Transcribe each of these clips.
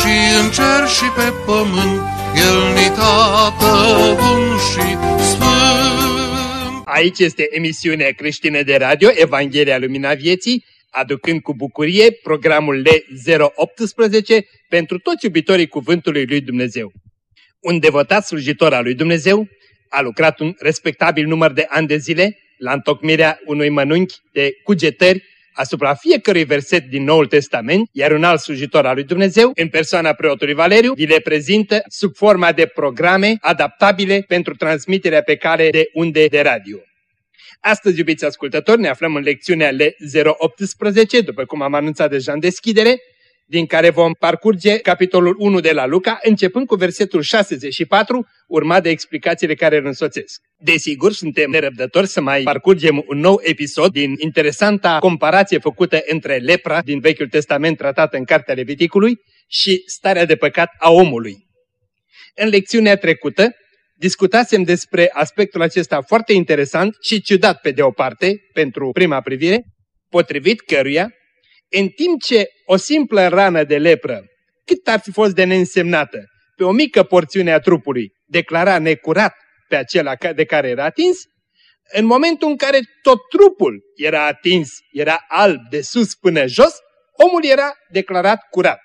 și în cer și pe pământ, El ni tată bun și sfânt. Aici este emisiunea creștină de radio Evanghelia Lumina Vieții, aducând cu bucurie programul L018 pentru toți iubitorii Cuvântului Lui Dumnezeu. Un devotat slujitor al Lui Dumnezeu a lucrat un respectabil număr de ani de zile la întocmirea unui mănunchi de cugetări asupra fiecărui verset din Noul Testament, iar un alt slujitor al lui Dumnezeu, în persoana preotului Valeriu, vi le prezintă sub forma de programe adaptabile pentru transmiterea pe cale de unde de radio. Astăzi, iubiți ascultători, ne aflăm în lecțiunea L018, după cum am anunțat deja în deschidere, din care vom parcurge capitolul 1 de la Luca, începând cu versetul 64, urmat de explicațiile care îl însoțesc. Desigur, suntem nerăbdători să mai parcurgem un nou episod din interesanta comparație făcută între lepra din Vechiul Testament tratată în Cartea Leviticului și starea de păcat a omului. În lecțiunea trecută, discutasem despre aspectul acesta foarte interesant și ciudat pe de o parte, pentru prima privire, potrivit căruia, în timp ce o simplă rană de lepră, cât ar fi fost de neînsemnată, pe o mică porțiune a trupului, declara necurat pe acela de care era atins, în momentul în care tot trupul era atins, era alb de sus până jos, omul era declarat curat.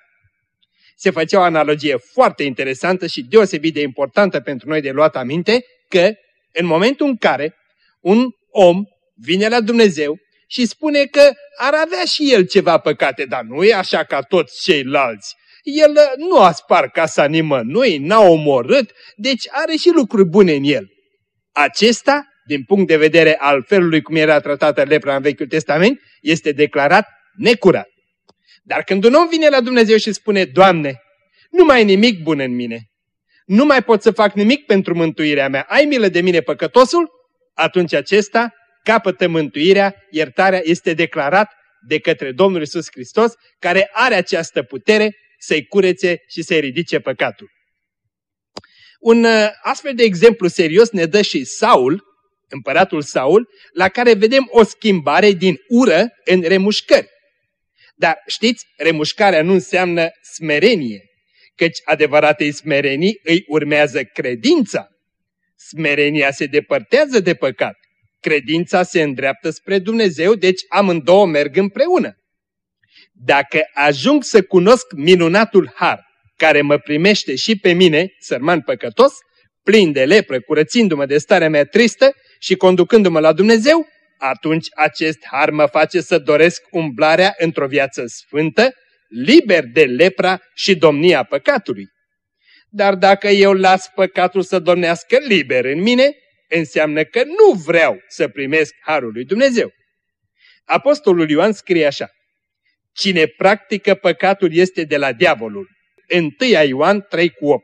Se făcea o analogie foarte interesantă și deosebit de importantă pentru noi de luat aminte că în momentul în care un om vine la Dumnezeu și spune că ar avea și el ceva păcate, dar nu e așa ca toți ceilalți. El uh, nu a spart casa nimănui, n-a omorât, deci are și lucruri bune în el. Acesta, din punct de vedere al felului cum era tratată lepra în Vechiul Testament, este declarat necurat. Dar când un om vine la Dumnezeu și spune, Doamne, nu mai e nimic bun în mine, nu mai pot să fac nimic pentru mântuirea mea, ai milă de mine păcătosul, atunci acesta capătă mântuirea, iertarea este declarat de către Domnul Isus Hristos, care are această putere să-i curețe și să-i ridice păcatul. Un uh, astfel de exemplu serios ne dă și Saul, împăratul Saul, la care vedem o schimbare din ură în remușcări. Dar știți, remușcarea nu înseamnă smerenie, căci adevăratei smerenii îi urmează credința. Smerenia se depărtează de păcat. Credința se îndreaptă spre Dumnezeu, deci amândouă merg împreună. Dacă ajung să cunosc minunatul har care mă primește și pe mine, sărman păcătos, plin de lepră, curățindu-mă de starea mea tristă și conducându-mă la Dumnezeu, atunci acest har mă face să doresc umblarea într-o viață sfântă, liber de lepra și domnia păcatului. Dar dacă eu las păcatul să domnească liber în mine, înseamnă că nu vreau să primesc harul lui Dumnezeu. Apostolul Ioan scrie așa, Cine practică păcatul este de la diavolul. 1 Ioan 3 cu 8.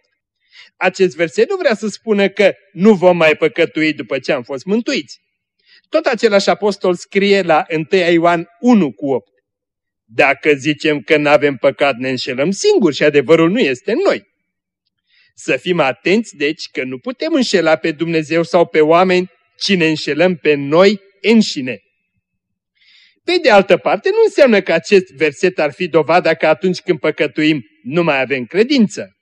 Acest verset nu vrea să spună că nu vom mai păcătui după ce am fost mântuiți. Tot același apostol scrie la 1 Ioan 1 cu 8. Dacă zicem că nu avem păcat, ne înșelăm singuri și adevărul nu este în noi. Să fim atenți, deci, că nu putem înșela pe Dumnezeu sau pe oameni, ci ne înșelăm pe noi înșine. Pe de altă parte, nu înseamnă că acest verset ar fi dovada că atunci când păcătuim nu mai avem credință.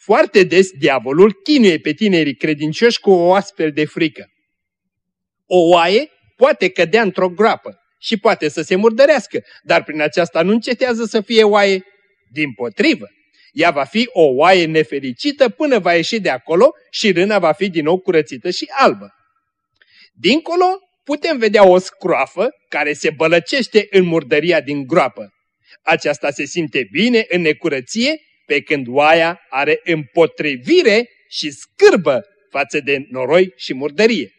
Foarte des diavolul chinuie pe tinerii credincioși cu o astfel de frică. O oaie poate cădea într-o groapă și poate să se murdărească, dar prin aceasta nu încetează să fie oaie. Din potrivă, ea va fi o oaie nefericită până va ieși de acolo și râna va fi din nou curățită și albă. Dincolo putem vedea o scroafă care se bălăcește în murdăria din groapă. Aceasta se simte bine în necurăție, pe când oaia are împotrivire și scârbă față de noroi și murdărie.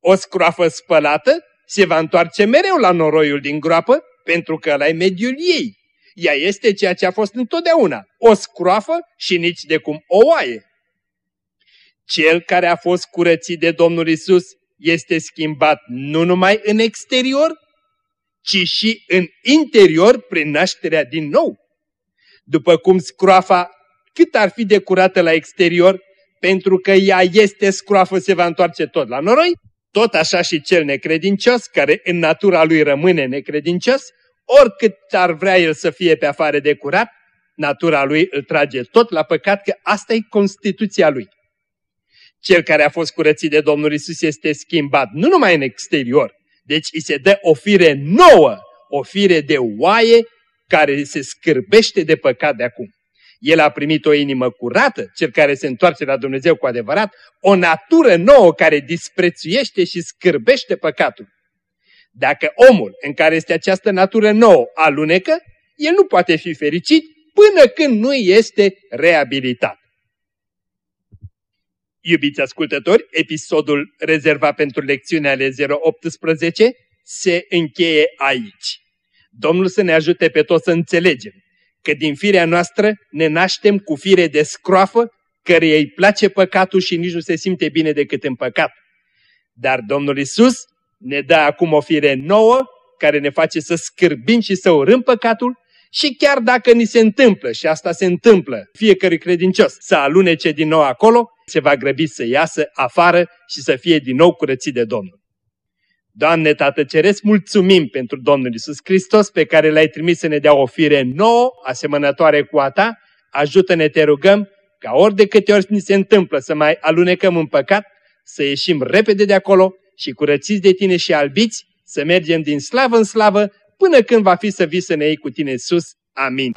O scroafă spălată se va întoarce mereu la noroiul din groapă, pentru că ăla e mediul ei Ea este ceea ce a fost întotdeauna, o scroafă și nici de cum o oaie. Cel care a fost curățit de Domnul Isus este schimbat nu numai în exterior, ci și în interior prin nașterea din nou. După cum scroafa, cât ar fi de curată la exterior, pentru că ea este scroafă, se va întoarce tot la noroi, tot așa și cel necredincios, care în natura lui rămâne necredincios, oricât ar vrea el să fie pe afară de curat, natura lui îl trage tot la păcat, că asta e constituția lui. Cel care a fost curățit de Domnul Isus este schimbat nu numai în exterior, deci îi se dă o fire nouă, o fire de oaie care se scârbește de păcat de acum. El a primit o inimă curată, cel care se întoarce la Dumnezeu cu adevărat, o natură nouă care disprețuiește și scârbește păcatul. Dacă omul în care este această natură nouă alunecă, el nu poate fi fericit până când nu este reabilitat. Iubiți ascultători, episodul rezervat pentru lecțiunea ale 018 se încheie aici. Domnul să ne ajute pe toți să înțelegem că din firea noastră ne naștem cu fire de scroafă, căreia îi place păcatul și nici nu se simte bine decât în păcat. Dar Domnul Isus ne dă acum o fire nouă, care ne face să scârbim și să urâm păcatul și chiar dacă ni se întâmplă, și asta se întâmplă fiecărui credincios, să alunece din nou acolo, se va grăbi să iasă afară și să fie din nou curățit de Domnul. Doamne Tată Ceresc, mulțumim pentru Domnul Isus Hristos pe care l-ai trimis să ne dea o fire nouă, asemănătoare cu a ta. Ajută-ne, te rugăm, ca ori de câte ori ni se întâmplă să mai alunecăm în păcat, să ieșim repede de acolo și curățiți de tine și albiți, să mergem din slavă în slavă până când va fi să vii să ne iei cu tine sus. Amin.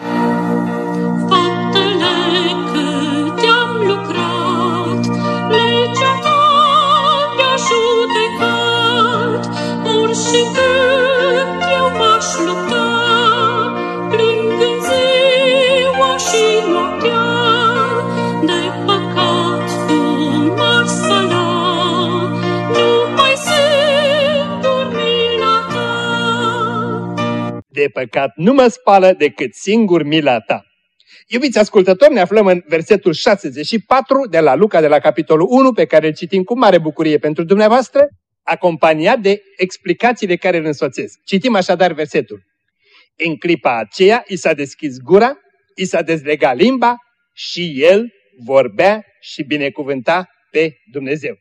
De păcat nu mă spală decât singur mila ta. Iubiți ascultători, ne aflăm în versetul 64 de la Luca, de la capitolul 1, pe care îl citim cu mare bucurie pentru dumneavoastră, acompaniat de explicațiile care îl însoțesc. Citim așadar versetul. În clipa aceea i s-a deschis gura, i s-a dezlegat limba și el vorbea și binecuvânta pe Dumnezeu.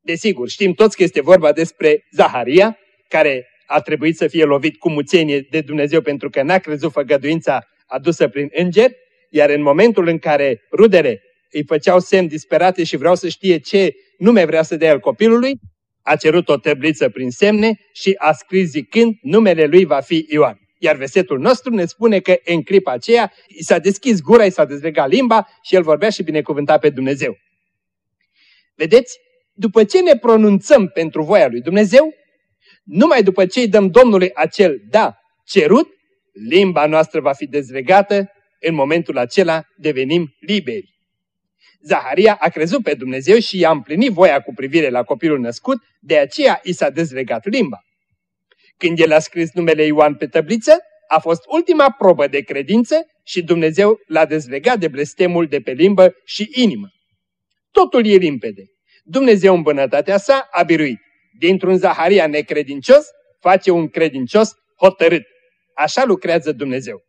Desigur, știm toți că este vorba despre Zaharia, care a trebuit să fie lovit cu muțenie de Dumnezeu pentru că n-a crezut făgăduința adusă prin înger, iar în momentul în care rudele îi făceau semn disperate și vreau să știe ce nume vrea să dea el copilului, a cerut o tăbliță prin semne și a scris zicând numele lui va fi Ioan. Iar versetul nostru ne spune că în clipa aceea i s-a deschis gura, i s-a dezlegat limba și el vorbea și binecuvânta pe Dumnezeu. Vedeți? După ce ne pronunțăm pentru voia lui Dumnezeu, numai după ce îi dăm Domnului acel da cerut, limba noastră va fi dezlegată, în momentul acela devenim liberi. Zaharia a crezut pe Dumnezeu și i-a împlinit voia cu privire la copilul născut, de aceea i s-a dezlegat limba. Când el a scris numele Ioan pe tăbliță, a fost ultima probă de credință și Dumnezeu l-a dezlegat de blestemul de pe limbă și inimă. Totul e limpede. Dumnezeu în bunătatea sa a biruit dintr-un Zaharia necredincios, face un credincios hotărât. Așa lucrează Dumnezeu.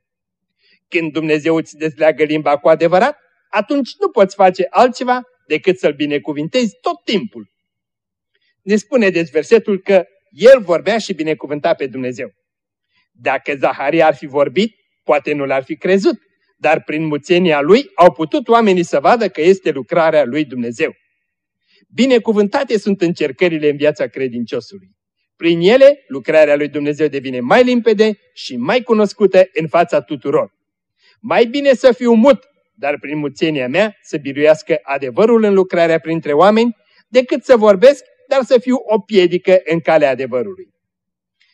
Când Dumnezeu îți dezleagă limba cu adevărat, atunci nu poți face altceva decât să-L binecuvintezi tot timpul. Ne spune deci versetul că el vorbea și binecuvânta pe Dumnezeu. Dacă Zaharia ar fi vorbit, poate nu l-ar fi crezut, dar prin muțenia lui au putut oamenii să vadă că este lucrarea lui Dumnezeu. Binecuvântate sunt încercările în viața credinciosului. Prin ele, lucrarea lui Dumnezeu devine mai limpede și mai cunoscută în fața tuturor. Mai bine să fiu mut, dar prin muțenia mea să biruiască adevărul în lucrarea printre oameni, decât să vorbesc, dar să fiu o piedică în calea adevărului.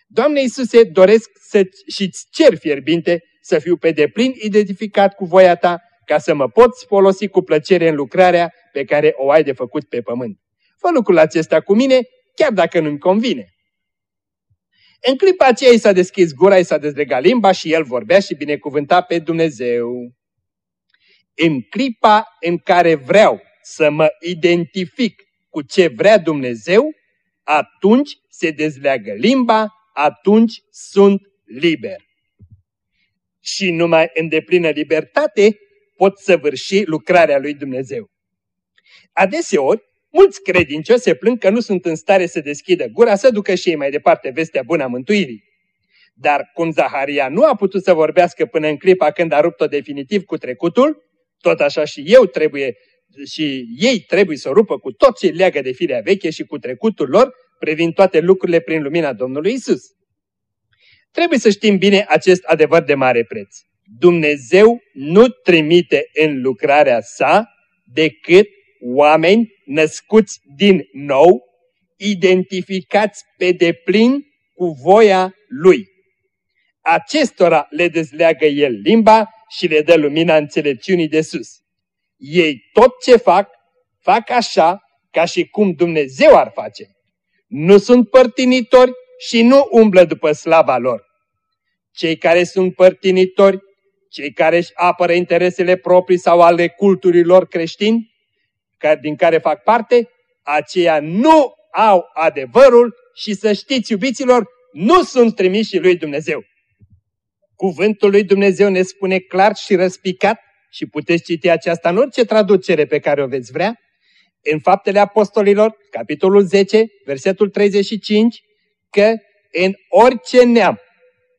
Doamne Iisuse, doresc să și-ți cer fierbinte să fiu pe deplin identificat cu voia Ta, ca să mă poți folosi cu plăcere în lucrarea pe care o ai de făcut pe pământ. Fă lucrul acesta cu mine, chiar dacă nu-mi convine. În clipa aceea i s-a deschis gura, i s-a dezlegat limba și el vorbea și binecuvânta pe Dumnezeu. În clipa în care vreau să mă identific cu ce vrea Dumnezeu, atunci se dezleagă limba, atunci sunt liber. Și numai în deplină libertate pot săvârși lucrarea lui Dumnezeu. Adeseori, mulți credincioși se plâng că nu sunt în stare să deschidă gura să ducă și ei mai departe vestea bună a mântuirii. Dar cum Zaharia nu a putut să vorbească până în clipa când a rupt-o definitiv cu trecutul, tot așa și eu trebuie și ei trebuie să o rupă cu tot ce leagă de firea veche și cu trecutul lor, privind toate lucrurile prin lumina Domnului Isus. Trebuie să știm bine acest adevăr de mare preț. Dumnezeu nu trimite în lucrarea sa decât oameni născuți din nou, identificați pe deplin cu voia Lui. Acestora le dezleagă El limba și le dă lumina înțelepciunii de sus. Ei tot ce fac, fac așa ca și cum Dumnezeu ar face. Nu sunt părtinitori și nu umblă după slava lor. Cei care sunt părtinitori, cei care își apără interesele proprii sau ale culturilor creștini, din care fac parte, aceia nu au adevărul și să știți, iubiților, nu sunt trimiși lui Dumnezeu. Cuvântul lui Dumnezeu ne spune clar și răspicat și puteți citi aceasta în orice traducere pe care o veți vrea, în Faptele Apostolilor, capitolul 10, versetul 35, că în orice neam,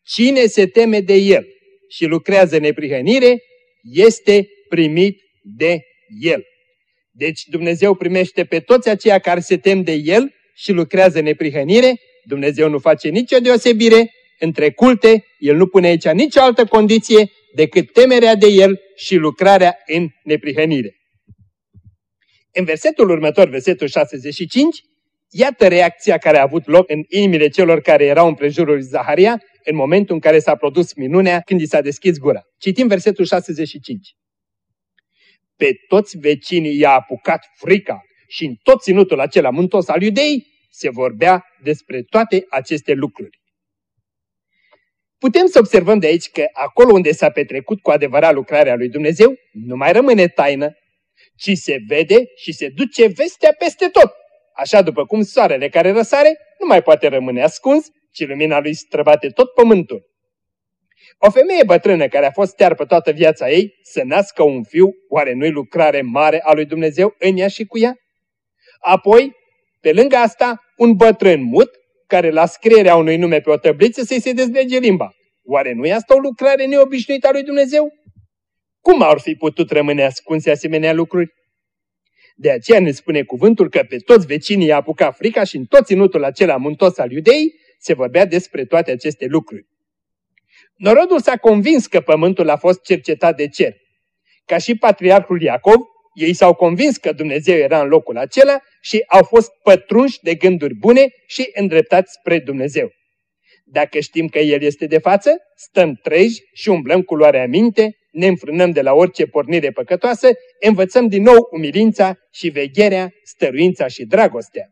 cine se teme de el și lucrează neprihănire, este primit de el. Deci Dumnezeu primește pe toți aceia care se tem de el și lucrează neprihănire, Dumnezeu nu face nicio deosebire între culte, El nu pune aici nicio altă condiție decât temerea de El și lucrarea în neprihănire. În versetul următor, versetul 65, iată reacția care a avut loc în inimile celor care erau în prejurul lui Zaharia în momentul în care s-a produs minunea când i s-a deschis gura. Citim versetul 65. Pe toți vecinii i-a apucat frica și în tot ținutul acela muntos al iudei se vorbea despre toate aceste lucruri. Putem să observăm de aici că acolo unde s-a petrecut cu adevărat lucrarea lui Dumnezeu, nu mai rămâne taină, ci se vede și se duce vestea peste tot. Așa după cum soarele care răsare nu mai poate rămâne ascuns, ci lumina lui străbate tot pământul. O femeie bătrână care a fost stearpă toată viața ei să nască un fiu, oare nu-i lucrare mare a lui Dumnezeu în ea și cu ea? Apoi, pe lângă asta, un bătrân mut care la scrierea unui nume pe o tăbliță să-i se dezlege limba. Oare nu e asta o lucrare neobișnuită a lui Dumnezeu? Cum ar fi putut rămâne ascunse asemenea lucruri? De aceea ne spune cuvântul că pe toți vecinii i-a apucat frica și în tot ținutul acela muntos al iudei se vorbea despre toate aceste lucruri. Norodul s-a convins că pământul a fost cercetat de cer. Ca și patriarhul Iacov, ei s-au convins că Dumnezeu era în locul acela și au fost pătrunși de gânduri bune și îndreptați spre Dumnezeu. Dacă știm că El este de față, stăm treji și umblăm cu luarea minte, ne înfrânăm de la orice pornire păcătoasă, învățăm din nou umilința și vegherea, stăruința și dragostea.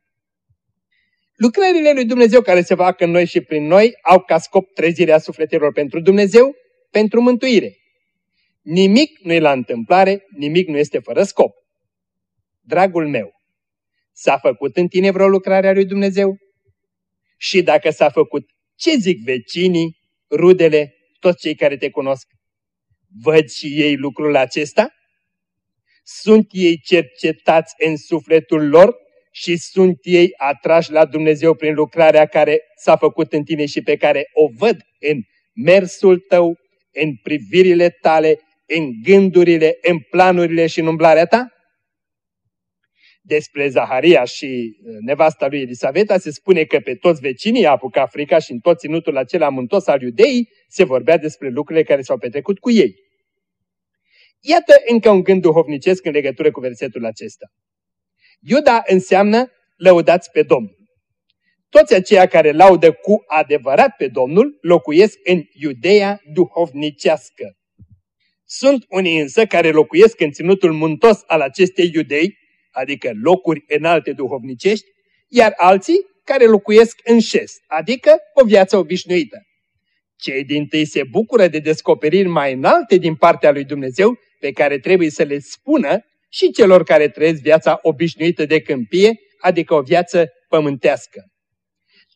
Lucrările lui Dumnezeu care se fac în noi și prin noi au ca scop trezirea sufletelor pentru Dumnezeu, pentru mântuire. Nimic nu e la întâmplare, nimic nu este fără scop. Dragul meu, s-a făcut în tine vreo lucrare a lui Dumnezeu? Și dacă s-a făcut, ce zic vecinii, rudele, toți cei care te cunosc? Văd și ei lucrul acesta? Sunt ei cercetați în sufletul lor și sunt ei atrași la Dumnezeu prin lucrarea care s-a făcut în tine și pe care o văd în mersul tău, în privirile tale, în gândurile, în planurile și în umblarea ta? Despre Zaharia și uh, nevasta lui Elisaveta se spune că pe toți vecinii a apucat frica și în tot ținutul acela muntos al iudeii se vorbea despre lucrurile care s-au petrecut cu ei. Iată încă un gând duhovnicesc în legătură cu versetul acesta. Iuda înseamnă lăudați pe Domnul. Toți aceia care laudă cu adevărat pe Domnul locuiesc în Iudeea duhovnicească. Sunt unii însă care locuiesc în ținutul muntos al acestei iudei, adică locuri înalte duhovnicești, iar alții care locuiesc în șes, adică o viață obișnuită. Cei din tâi se bucură de descoperiri mai înalte din partea lui Dumnezeu pe care trebuie să le spună și celor care trăiesc viața obișnuită de câmpie, adică o viață pământească.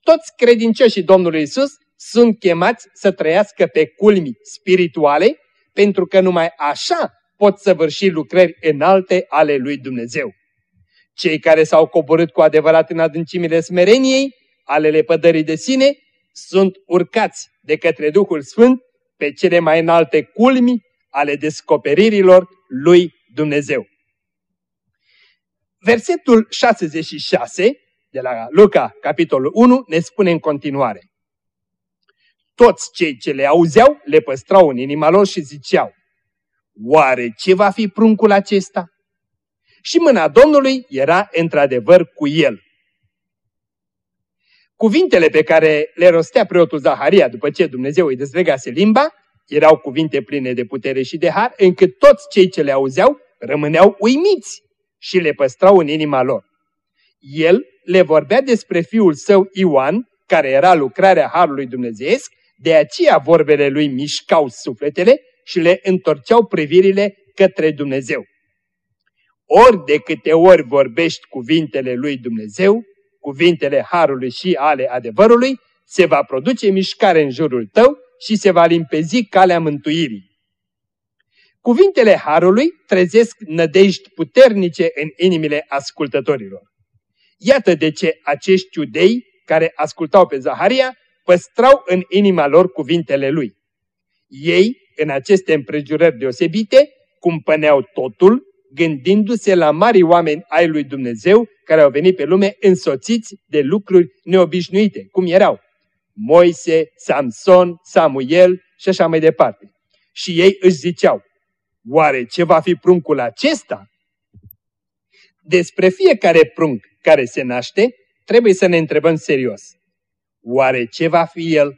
Toți credincioșii Domnului Isus sunt chemați să trăiască pe culmi spirituale, pentru că numai așa pot săvârși lucrări înalte ale lui Dumnezeu. Cei care s-au coborât cu adevărat în adâncimile smereniei, ale lepădării de sine, sunt urcați de către Duhul Sfânt pe cele mai înalte culmi ale descoperirilor lui Dumnezeu. Versetul 66 de la Luca, capitolul 1, ne spune în continuare. Toți cei ce le auzeau le păstrau în inima lor și ziceau, Oare ce va fi pruncul acesta? Și mâna Domnului era într-adevăr cu el. Cuvintele pe care le rostea preotul Zaharia după ce Dumnezeu îi dezlegase limba, erau cuvinte pline de putere și de har, încât toți cei ce le auzeau rămâneau uimiți și le păstrau în inima lor. El le vorbea despre fiul său Ioan, care era lucrarea Harului Dumnezeesc, de aceea vorbele lui mișcau sufletele și le întorceau privirile către Dumnezeu. Ori de câte ori vorbești cuvintele lui Dumnezeu, cuvintele Harului și ale adevărului, se va produce mișcare în jurul tău și se va limpezi calea mântuirii. Cuvintele Harului trezesc nădejdi puternice în inimile ascultătorilor. Iată de ce acești iudei care ascultau pe Zaharia păstrau în inima lor cuvintele lui. Ei, în aceste împrejurări deosebite, cumpăneau totul, gândindu-se la mari oameni ai lui Dumnezeu care au venit pe lume însoțiți de lucruri neobișnuite, cum erau Moise, Samson, Samuel și așa mai departe. Și ei își ziceau, oare ce va fi pruncul acesta? Despre fiecare prunc care se naște, trebuie să ne întrebăm serios. Oare ce va fi el?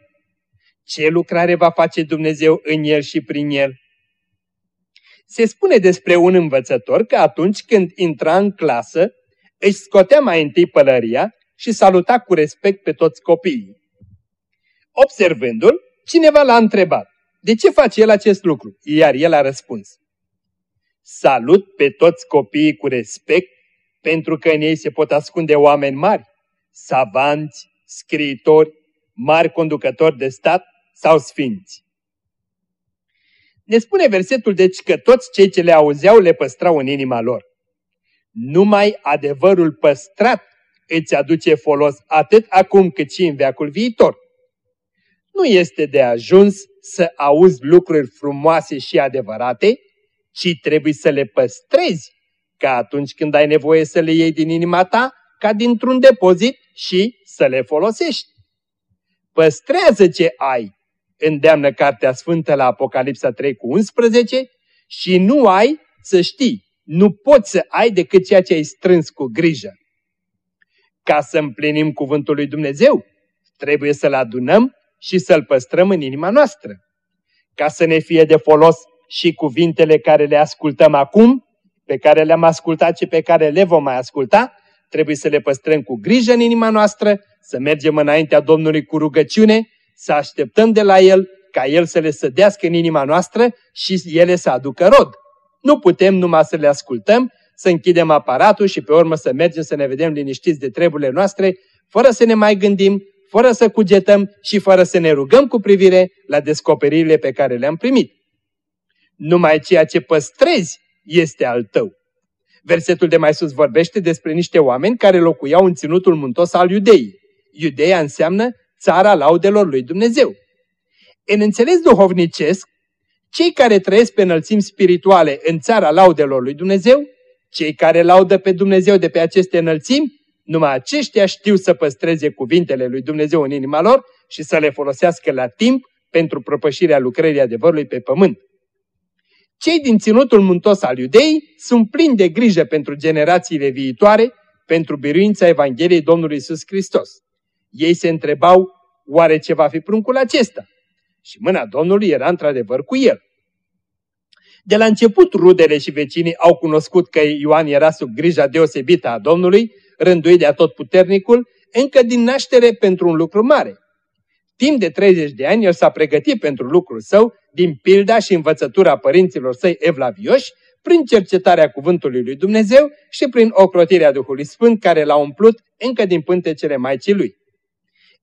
Ce lucrare va face Dumnezeu în el și prin el? Se spune despre un învățător că atunci când intra în clasă, își scotea mai întâi pălăria și saluta cu respect pe toți copiii. Observându-l, cineva l-a întrebat, de ce face el acest lucru? Iar el a răspuns, salut pe toți copiii cu respect, pentru că în ei se pot ascunde oameni mari, savanți, scriitori, mari conducători de stat sau sfinți. Ne spune versetul deci că toți cei ce le auzeau le păstrau în inima lor. Numai adevărul păstrat îți aduce folos atât acum cât și în veacul viitor. Nu este de ajuns să auzi lucruri frumoase și adevărate, ci trebuie să le păstrezi, ca atunci când ai nevoie să le iei din inima ta, ca dintr-un depozit și să le folosești. Păstrează ce ai, îndeamnă Cartea Sfântă la Apocalipsa 3 cu 11, și nu ai să știi, nu poți să ai decât ceea ce ai strâns cu grijă. Ca să împlinim cuvântul lui Dumnezeu, trebuie să-l adunăm și să-l păstrăm în inima noastră. Ca să ne fie de folos și cuvintele care le ascultăm acum, pe care le-am ascultat și pe care le vom mai asculta, trebuie să le păstrăm cu grijă în inima noastră, să mergem înaintea Domnului cu rugăciune, să așteptăm de la El ca El să le sădească în inima noastră și ele să aducă rod. Nu putem numai să le ascultăm, să închidem aparatul și pe urmă să mergem să ne vedem liniștiți de treburile noastre, fără să ne mai gândim, fără să cugetăm și fără să ne rugăm cu privire la descoperirile pe care le-am primit. Numai ceea ce păstrezi este al tău. Versetul de mai sus vorbește despre niște oameni care locuiau în ținutul muntos al iudeii. Iudeia înseamnă țara laudelor lui Dumnezeu. În înțeles duhovnicesc, cei care trăiesc pe înălțimi spirituale în țara laudelor lui Dumnezeu, cei care laudă pe Dumnezeu de pe aceste înălțimi, numai aceștia știu să păstreze cuvintele lui Dumnezeu în inima lor și să le folosească la timp pentru propășirea lucrării adevărului pe pământ. Cei din ținutul muntos al iudei sunt plini de grijă pentru generațiile viitoare, pentru biruința Evangheliei Domnului Isus Hristos. Ei se întrebau, oare ce va fi pruncul acesta? Și mâna Domnului era într-adevăr cu el. De la început, rudele și vecinii au cunoscut că Ioan era sub grija deosebită a Domnului, rânduit de atotputernicul, încă din naștere pentru un lucru mare. Timp de 30 de ani el s-a pregătit pentru lucrul său din pilda și învățătura părinților săi evlavioși, prin cercetarea cuvântului lui Dumnezeu și prin ocrotirea Duhului Sfânt care l-a umplut încă din pântecele Maicii lui.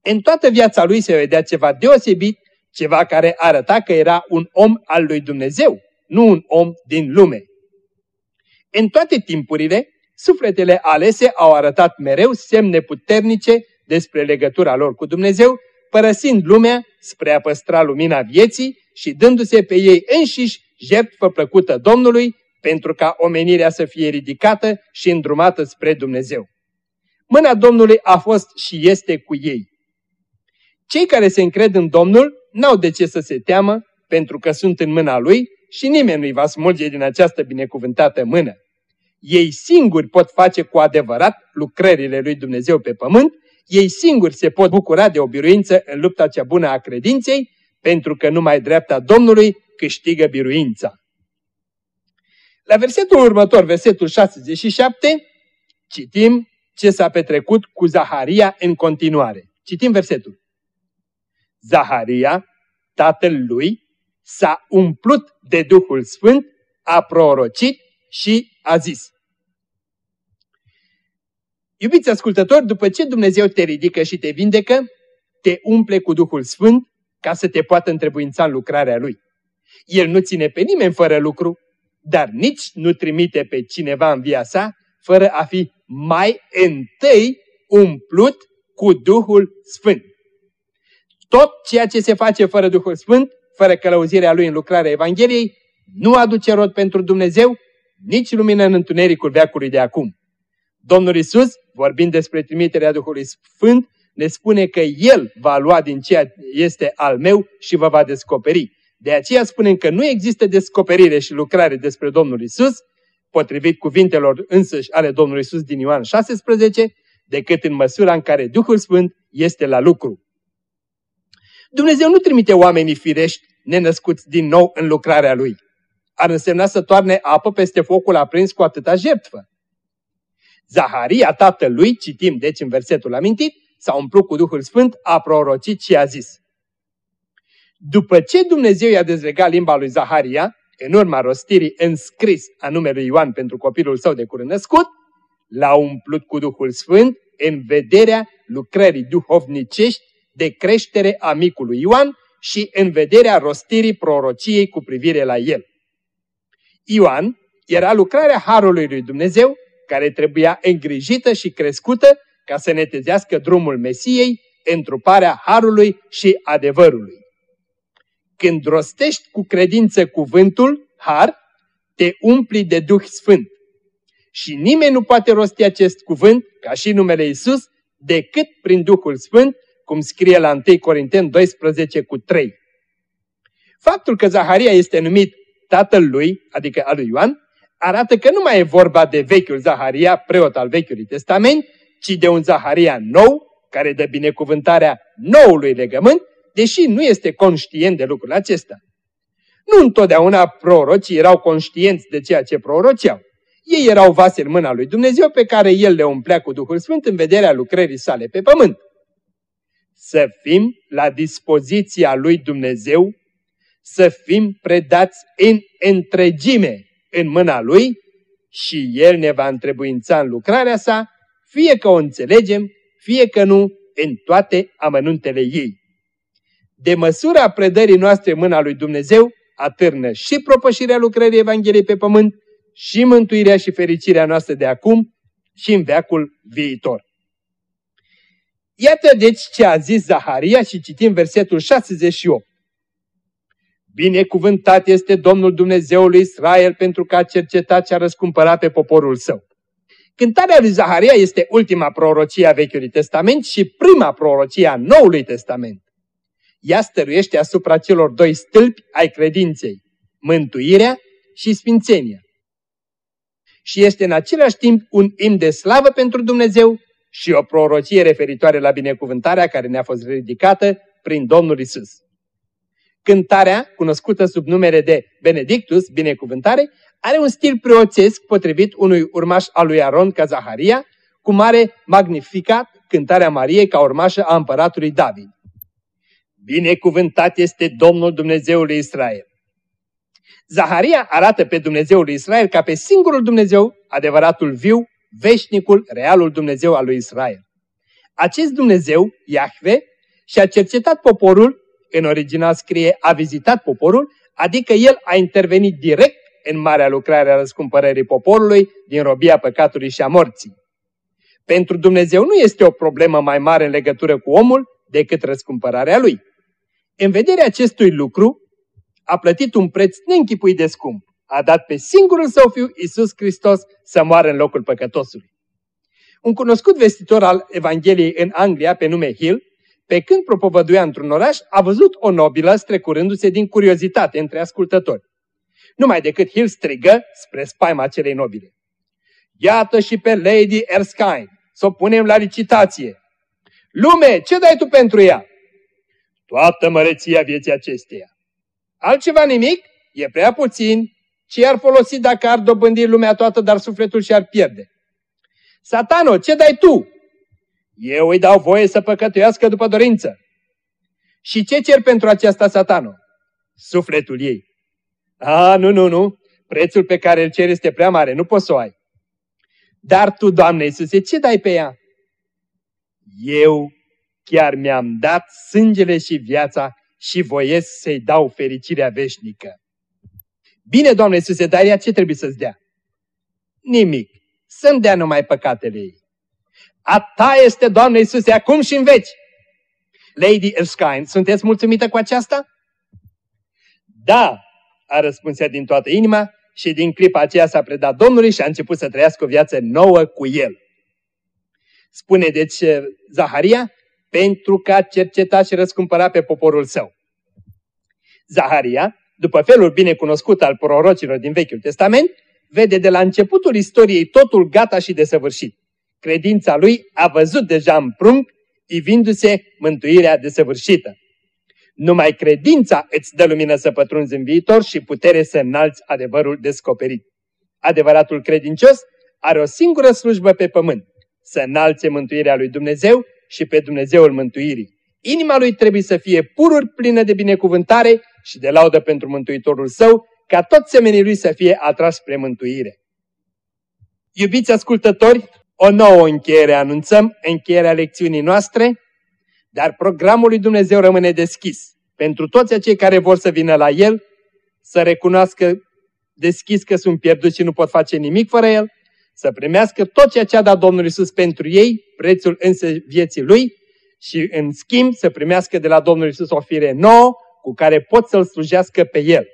În toată viața lui se vedea ceva deosebit, ceva care arăta că era un om al lui Dumnezeu, nu un om din lume. În toate timpurile, sufletele alese au arătat mereu semne puternice despre legătura lor cu Dumnezeu, părăsind lumea spre a păstra lumina vieții și dându-se pe ei înșiși jertfă plăcută Domnului pentru ca omenirea să fie ridicată și îndrumată spre Dumnezeu. Mâna Domnului a fost și este cu ei. Cei care se încred în Domnul n-au de ce să se teamă, pentru că sunt în mâna Lui și nimeni nu-i va smulge din această binecuvântată mână. Ei singuri pot face cu adevărat lucrările lui Dumnezeu pe pământ, ei singuri se pot bucura de o biruință în lupta cea bună a credinței, pentru că numai dreapta Domnului câștigă biruința. La versetul următor, versetul 67, citim ce s-a petrecut cu Zaharia în continuare. Citim versetul. Zaharia, tatăl lui, s-a umplut de Duhul Sfânt, a prorocit și a zis. Iubiți ascultători, după ce Dumnezeu te ridică și te vindecă, te umple cu Duhul Sfânt ca să te poată întrebuința în lucrarea Lui. El nu ține pe nimeni fără lucru, dar nici nu trimite pe cineva în via sa fără a fi mai întâi umplut cu Duhul Sfânt. Tot ceea ce se face fără Duhul Sfânt, fără călăuzirea Lui în lucrarea Evangheliei, nu aduce rod pentru Dumnezeu, nici lumină în întunericul veacului de acum. Domnul Isus, vorbind despre trimiterea Duhului Sfânt, ne spune că El va lua din ceea este al meu și vă va descoperi. De aceea spunem că nu există descoperire și lucrare despre Domnul Isus, potrivit cuvintelor însăși ale Domnului Isus din Ioan 16, decât în măsura în care Duhul Sfânt este la lucru. Dumnezeu nu trimite oamenii firești nenăscuți din nou în lucrarea Lui. Ar însemna să toarne apă peste focul aprins cu atâta jertfă. Zaharia, tatălui, citim deci în versetul amintit, s-a umplut cu Duhul Sfânt, a prorocit și a zis. După ce Dumnezeu i-a dezlegat limba lui Zaharia, în urma rostirii înscris a numelui Ioan pentru copilul său de curând născut, l-a umplut cu Duhul Sfânt în vederea lucrării duhovnicești de creștere a micului Ioan și în vederea rostirii prorociei cu privire la el. Ioan era lucrarea Harului lui Dumnezeu, care trebuia îngrijită și crescută ca să netezească drumul Mesiei, întruparea Harului și adevărului. Când rostești cu credință cuvântul, Har, te umpli de Duh Sfânt. Și nimeni nu poate rosti acest cuvânt, ca și numele Isus, decât prin Duhul Sfânt, cum scrie la 1 Corinteni 12 cu 3. Faptul că Zaharia este numit tatăl lui, adică al lui Ioan, arată că nu mai e vorba de vechiul Zaharia, preot al Vechiului Testament, ci de un Zaharia nou, care dă binecuvântarea noului legământ, deși nu este conștient de lucrul acesta. Nu întotdeauna prorocii erau conștienți de ceea ce proroceau. Ei erau vase în mâna lui Dumnezeu pe care El le umplea cu Duhul Sfânt în vederea lucrării sale pe pământ. Să fim la dispoziția lui Dumnezeu, să fim predați în întregime în mâna Lui și El ne va întrebuința în lucrarea sa, fie că o înțelegem, fie că nu, în toate amănuntele ei. De măsura predării noastre mâna lui Dumnezeu, atârnă și propășirea lucrării Evangheliei pe pământ, și mântuirea și fericirea noastră de acum și în veacul viitor. Iată deci ce a zis Zaharia și citim versetul 68. Binecuvântat este Domnul Dumnezeului Israel pentru că a cercetat și a răscumpărat pe poporul său. Cântarea lui Zaharia este ultima prorocie a Vechiului Testament și prima prorocie a Noului Testament. Ea stăruiește asupra celor doi stâlpi ai credinței, mântuirea și sfințenia. Și este în același timp un imn de slavă pentru Dumnezeu și o prorocie referitoare la binecuvântarea care ne-a fost ridicată prin Domnul Isus. Cântarea, cunoscută sub numere de Benedictus, binecuvântare, are un stil preoțesc potrivit unui urmaș al lui Aron ca Zaharia, cu mare magnificat cântarea Mariei ca urmașă a împăratului David. Binecuvântat este Domnul Dumnezeului Israel. Zaharia arată pe Dumnezeul lui Israel ca pe singurul Dumnezeu, adevăratul viu, veșnicul, realul Dumnezeu al lui Israel. Acest Dumnezeu, Iahve, și-a cercetat poporul, în original scrie a vizitat poporul, adică el a intervenit direct în marea lucrare a răscumpărării poporului din robia păcatului și a morții. Pentru Dumnezeu nu este o problemă mai mare în legătură cu omul decât răscumpărarea lui. În vederea acestui lucru, a plătit un preț neînchipuit de scump. A dat pe singurul său fiu, Iisus Hristos, să moară în locul păcătosului. Un cunoscut vestitor al Evangheliei în Anglia, pe nume Hill, pe când propovăduia într-un oraș, a văzut o nobilă strecurându-se din curiozitate între ascultători. Numai decât Hill strigă spre spaima acelei nobile. Iată și pe Lady Erskine, să o punem la licitație. Lume, ce dai tu pentru ea? Toată măreția vieții acesteia. Altceva nimic? E prea puțin. Ce ar folosi dacă ar dobândi lumea toată, dar sufletul și-ar pierde? Satano, ce dai tu? Eu îi dau voie să păcătuiască după dorință. Și ce cer pentru aceasta, Satano? Sufletul ei. A, nu, nu, nu. Prețul pe care îl cer este prea mare, nu poți să o ai. Dar tu, Doamne Iisuse, ce dai pe ea? Eu chiar mi-am dat sângele și viața și voiesc să-i dau fericirea veșnică. Bine, Doamne Iisuse, dar ea ce trebuie să-ți dea? Nimic. Să-mi dea numai păcatele ei. A ta este, Doamne Iisuse, acum și în veci. Lady Erskine, sunteți mulțumită cu aceasta? Da, a răspuns ea din toată inima și din clipa aceea s-a predat Domnului și a început să trăiască o viață nouă cu el. Spune deci Zaharia, pentru că a cercetat și răscumpărat pe poporul său. Zaharia, după felul bine cunoscut al prorocilor din Vechiul Testament, vede de la începutul istoriei totul gata și desăvârșit. Credința lui a văzut deja în prunc, ivindu-se mântuirea desăvârșită. Numai credința îți dă lumină să pătrunzi în viitor și putere să înalți adevărul descoperit. Adevăratul credincios are o singură slujbă pe pământ, să înalțe mântuirea lui Dumnezeu și pe Dumnezeul mântuirii. Inima lui trebuie să fie pururi plină de binecuvântare și de laudă pentru Mântuitorul său, ca tot semenii lui să fie atras spre mântuire. Iubiți ascultători, o nouă încheiere anunțăm, încheierea lecțiunii noastre, dar programul lui Dumnezeu rămâne deschis pentru toți acei care vor să vină la El, să recunoască deschis că sunt pierduți și nu pot face nimic fără El, să primească tot ceea ce a dat Domnul Isus pentru ei, prețul însă vieții Lui, și în schimb să primească de la Domnul Isus o fire nouă cu care pot să-L slujească pe El.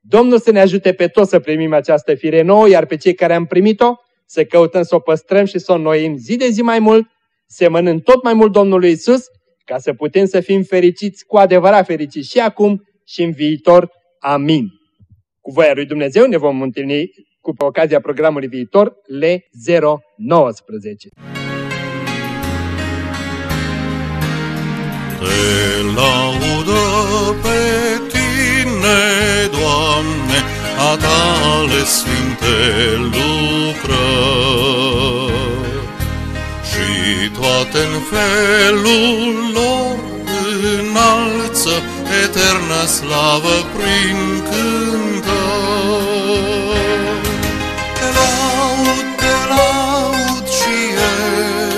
Domnul să ne ajute pe toți să primim această fire nouă, iar pe cei care am primit-o să căutăm să o păstrăm și să o înnoim zi de zi mai mult, semănând tot mai mult Domnului Isus, ca să putem să fim fericiți, cu adevărat fericiți și acum și în viitor. Amin. Cu voia lui Dumnezeu ne vom întâlni cu ocazia programului viitor L019. Te laudă pe tine, Doamne, a tale sfinte lucrări și toate în felul lor înalță eternă slavă prin cântări. Te laud, te laud și eu,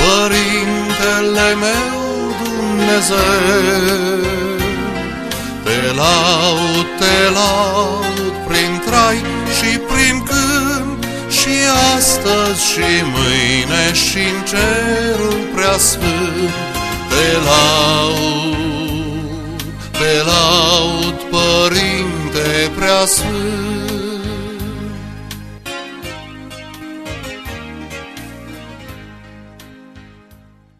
Părintele meu Dumnezeu, te laud, te laud prin trai și prin cânt și astăzi și mâine și în cerul preasfânt. Te laud, te laud, Părinte preasfânt.